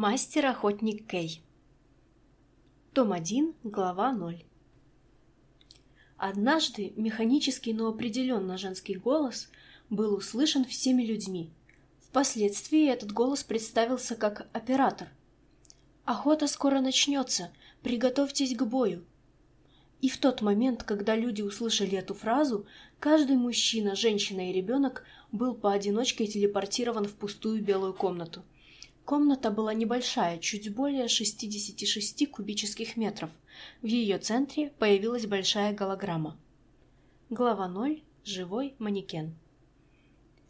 Мастер-охотник Кей. Том 1, глава 0. Однажды механический, но определенно женский голос был услышан всеми людьми. Впоследствии этот голос представился как оператор. «Охота скоро начнется, приготовьтесь к бою». И в тот момент, когда люди услышали эту фразу, каждый мужчина, женщина и ребенок был поодиночке телепортирован в пустую белую комнату – Комната была небольшая, чуть более 66 кубических метров. В ее центре появилась большая голограмма. Глава 0. Живой манекен.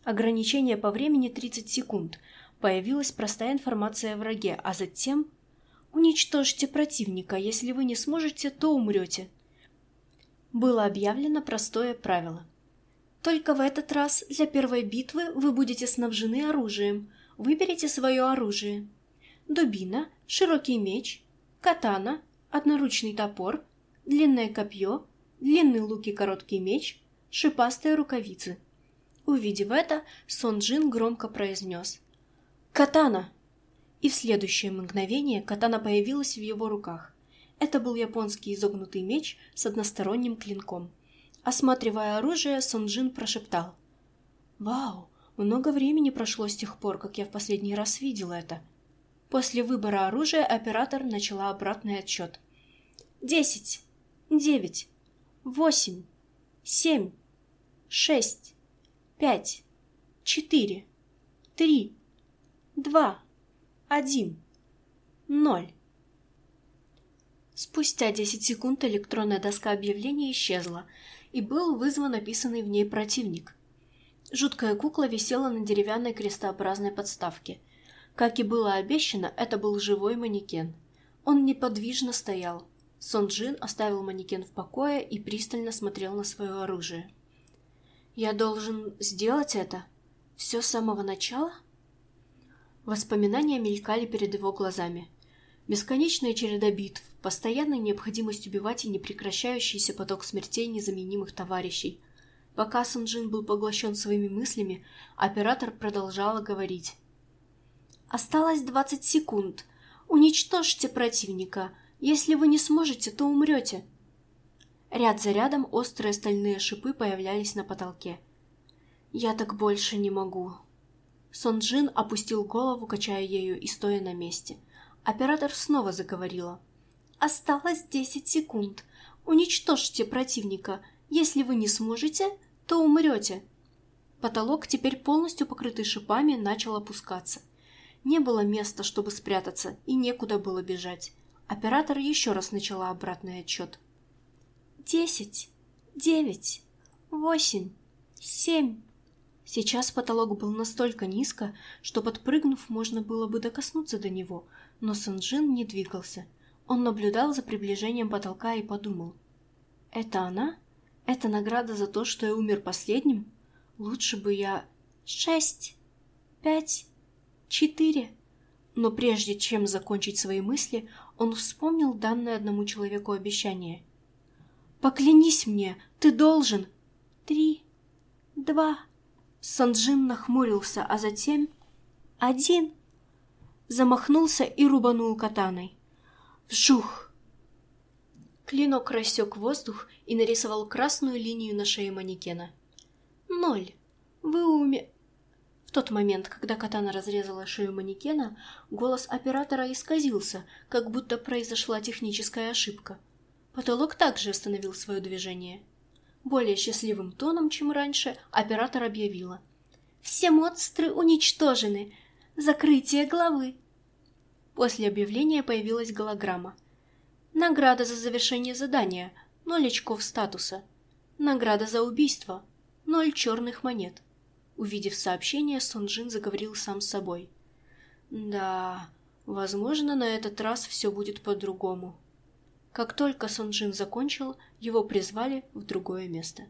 Ограничение по времени 30 секунд. Появилась простая информация о враге, а затем... Уничтожьте противника, если вы не сможете, то умрете. Было объявлено простое правило. Только в этот раз для первой битвы вы будете снабжены оружием – Выберите свое оружие. Дубина, широкий меч, катана, одноручный топор, длинное копье, длинный лук и короткий меч, шипастые рукавицы. Увидев это, Сон Джин громко произнес «Катана!» И в следующее мгновение катана появилась в его руках. Это был японский изогнутый меч с односторонним клинком. Осматривая оружие, Сунжин прошептал. «Вау, много времени прошло с тех пор, как я в последний раз видела это. После выбора оружия оператор начала обратный отчет. «Десять! Девять! Восемь! Семь! Шесть! Пять! Четыре! Три! Два! Один! Ноль!» Спустя 10 секунд электронная доска объявления исчезла, и был вызван описанный в ней противник. Жуткая кукла висела на деревянной крестообразной подставке. Как и было обещано, это был живой манекен. Он неподвижно стоял. Сон Джин оставил манекен в покое и пристально смотрел на свое оружие. «Я должен сделать это? Все с самого начала?» Воспоминания мелькали перед его глазами. Бесконечная череда битв, постоянная необходимость убивать и непрекращающийся поток смертей незаменимых товарищей – Пока Сунджин был поглощен своими мыслями, оператор продолжала говорить. «Осталось 20 секунд. Уничтожьте противника. Если вы не сможете, то умрете». Ряд за рядом острые стальные шипы появлялись на потолке. «Я так больше не могу». Сонджин опустил голову, качая ею и стоя на месте. Оператор снова заговорила. «Осталось десять секунд. Уничтожьте противника. Если вы не сможете, то умрете. Потолок, теперь полностью покрытый шипами, начал опускаться. Не было места, чтобы спрятаться, и некуда было бежать. Оператор еще раз начала обратный отчет. «Десять, девять, восемь, семь...» Сейчас потолок был настолько низко, что, подпрыгнув, можно было бы докоснуться до него, но Санджин не двигался. Он наблюдал за приближением потолка и подумал. «Это она?» Это награда за то, что я умер последним? Лучше бы я... Шесть, пять, четыре. Но прежде чем закончить свои мысли, он вспомнил данное одному человеку обещание. «Поклянись мне, ты должен!» «Три, два...» Санджин нахмурился, а затем... «Один!» Замахнулся и рубанул катаной. «Вжух!» Клинок рассек воздух и нарисовал красную линию на шее манекена. «Ноль. Вы уме...» В тот момент, когда катана разрезала шею манекена, голос оператора исказился, как будто произошла техническая ошибка. Потолок также остановил свое движение. Более счастливым тоном, чем раньше, оператор объявила. «Все монстры уничтожены! Закрытие главы!» После объявления появилась голограмма – Награда за завершение задания – ноль очков статуса. Награда за убийство – ноль черных монет. Увидев сообщение, Сунжин заговорил сам с собой. Да, возможно, на этот раз все будет по-другому. Как только Сунжин закончил, его призвали в другое место.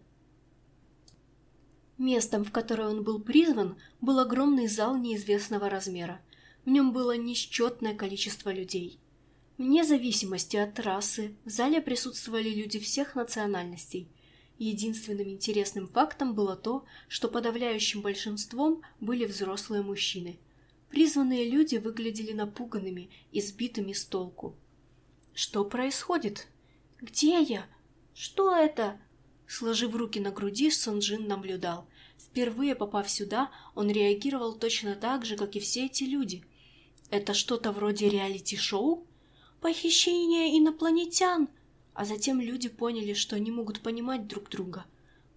Местом, в которое он был призван, был огромный зал неизвестного размера. В нем было несчетное количество людей – Вне зависимости от расы в зале присутствовали люди всех национальностей. Единственным интересным фактом было то, что подавляющим большинством были взрослые мужчины. Призванные люди выглядели напуганными и сбитыми с толку. «Что происходит?» «Где я? Что это?» Сложив руки на груди, Сонджин наблюдал. Впервые попав сюда, он реагировал точно так же, как и все эти люди. «Это что-то вроде реалити-шоу?» «Похищение инопланетян!» А затем люди поняли, что они могут понимать друг друга.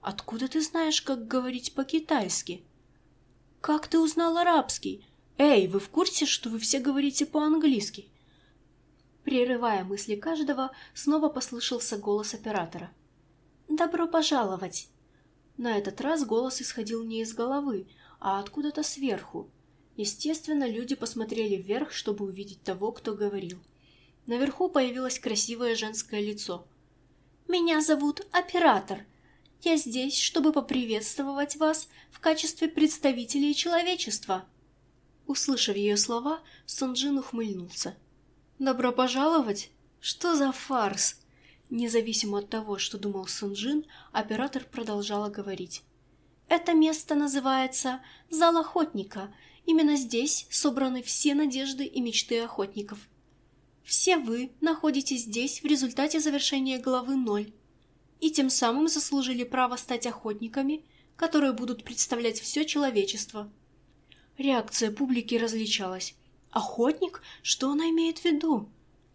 «Откуда ты знаешь, как говорить по-китайски?» «Как ты узнал арабский?» «Эй, вы в курсе, что вы все говорите по-английски?» Прерывая мысли каждого, снова послышался голос оператора. «Добро пожаловать!» На этот раз голос исходил не из головы, а откуда-то сверху. Естественно, люди посмотрели вверх, чтобы увидеть того, кто говорил. Наверху появилось красивое женское лицо. «Меня зовут Оператор. Я здесь, чтобы поприветствовать вас в качестве представителей человечества». Услышав ее слова, Сунджин ухмыльнулся. «Добро пожаловать? Что за фарс?» Независимо от того, что думал Сунджин, оператор продолжала говорить. «Это место называется «Зал охотника». Именно здесь собраны все надежды и мечты охотников. Все вы находитесь здесь в результате завершения главы 0 и тем самым заслужили право стать охотниками, которые будут представлять все человечество. Реакция публики различалась. «Охотник? Что она имеет в виду?»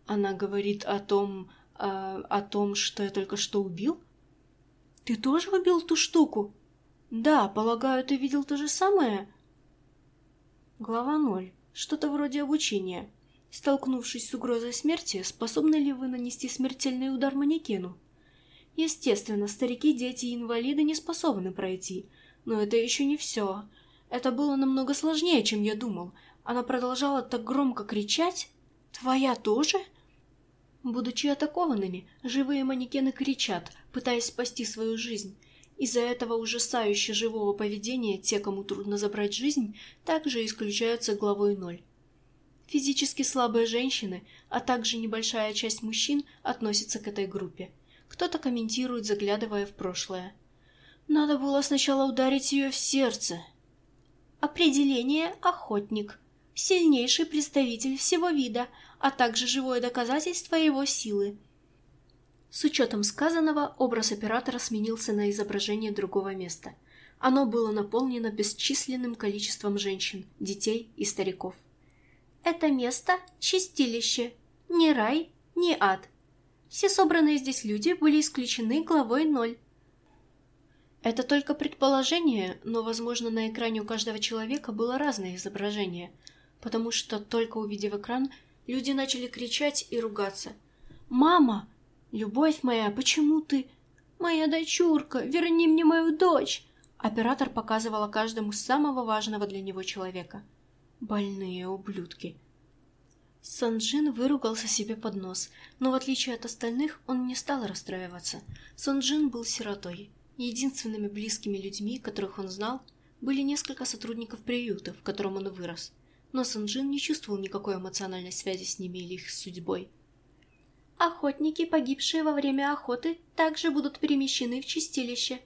Она говорит о том... Э, о том, что я только что убил? «Ты тоже убил ту штуку?» «Да, полагаю, ты видел то же самое?» Глава 0. Что-то вроде обучения. Столкнувшись с угрозой смерти, способны ли вы нанести смертельный удар манекену? Естественно, старики, дети и инвалиды не способны пройти, но это еще не все. Это было намного сложнее, чем я думал. Она продолжала так громко кричать. «Твоя тоже?» Будучи атакованными, живые манекены кричат, пытаясь спасти свою жизнь. Из-за этого ужасающе живого поведения те, кому трудно забрать жизнь, также исключаются главой ноль. Физически слабые женщины, а также небольшая часть мужчин относятся к этой группе. Кто-то комментирует, заглядывая в прошлое. Надо было сначала ударить ее в сердце. Определение «охотник». Сильнейший представитель всего вида, а также живое доказательство его силы. С учетом сказанного, образ оператора сменился на изображение другого места. Оно было наполнено бесчисленным количеством женщин, детей и стариков. Это место – чистилище, не рай, не ад. Все собранные здесь люди были исключены главой ноль. Это только предположение, но, возможно, на экране у каждого человека было разное изображение, потому что, только увидев экран, люди начали кричать и ругаться. «Мама! Любовь моя, почему ты...» «Моя дочурка! Верни мне мою дочь!» Оператор показывала каждому самого важного для него человека – Больные ублюдки. Санджин выругался себе под нос, но в отличие от остальных он не стал расстраиваться. Санджин был сиротой. Единственными близкими людьми, которых он знал, были несколько сотрудников приюта, в котором он вырос. Но Санджин не чувствовал никакой эмоциональной связи с ними или их судьбой. Охотники, погибшие во время охоты, также будут перемещены в чистилище,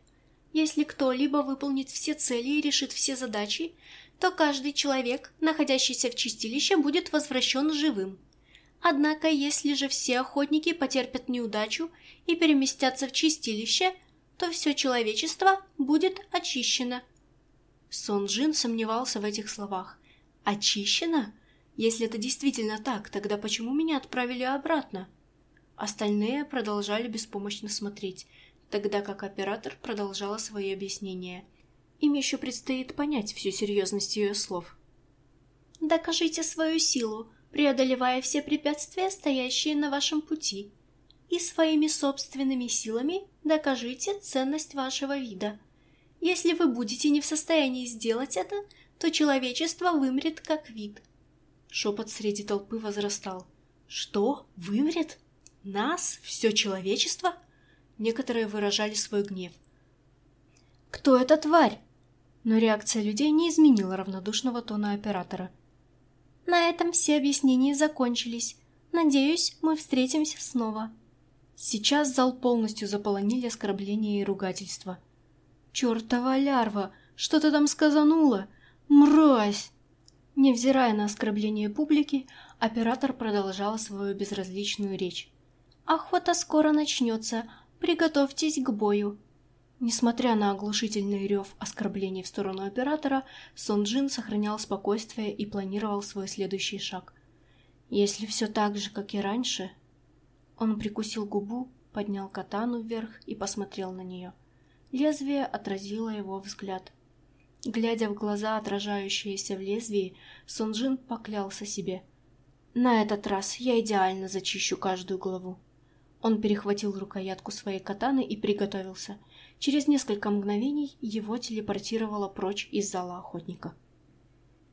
если кто-либо выполнит все цели и решит все задачи, то каждый человек, находящийся в чистилище, будет возвращен живым. Однако, если же все охотники потерпят неудачу и переместятся в чистилище, то все человечество будет очищено. Сонджин сомневался в этих словах. «Очищено? Если это действительно так, тогда почему меня отправили обратно?» Остальные продолжали беспомощно смотреть – тогда как оператор продолжала свои объяснения. Им еще предстоит понять всю серьезность ее слов. «Докажите свою силу, преодолевая все препятствия, стоящие на вашем пути, и своими собственными силами докажите ценность вашего вида. Если вы будете не в состоянии сделать это, то человечество вымрет как вид». Шепот среди толпы возрастал. «Что? Вымрет? Нас? Все человечество?» некоторые выражали свой гнев. «Кто эта тварь?» Но реакция людей не изменила равнодушного тона оператора. «На этом все объяснения закончились. Надеюсь, мы встретимся снова». Сейчас зал полностью заполонили оскорбления и ругательства. «Чертова лярва! Что ты там сказанула? Мразь!» Невзирая на оскорбление публики, оператор продолжал свою безразличную речь. «Охота скоро начнется, «Приготовьтесь к бою!» Несмотря на оглушительный рев оскорблений в сторону оператора, Сон Джин сохранял спокойствие и планировал свой следующий шаг. «Если все так же, как и раньше...» Он прикусил губу, поднял катану вверх и посмотрел на нее. Лезвие отразило его взгляд. Глядя в глаза, отражающиеся в лезвии, Сон Джин поклялся себе. «На этот раз я идеально зачищу каждую главу». Он перехватил рукоятку своей катаны и приготовился. Через несколько мгновений его телепортировало прочь из зала охотника.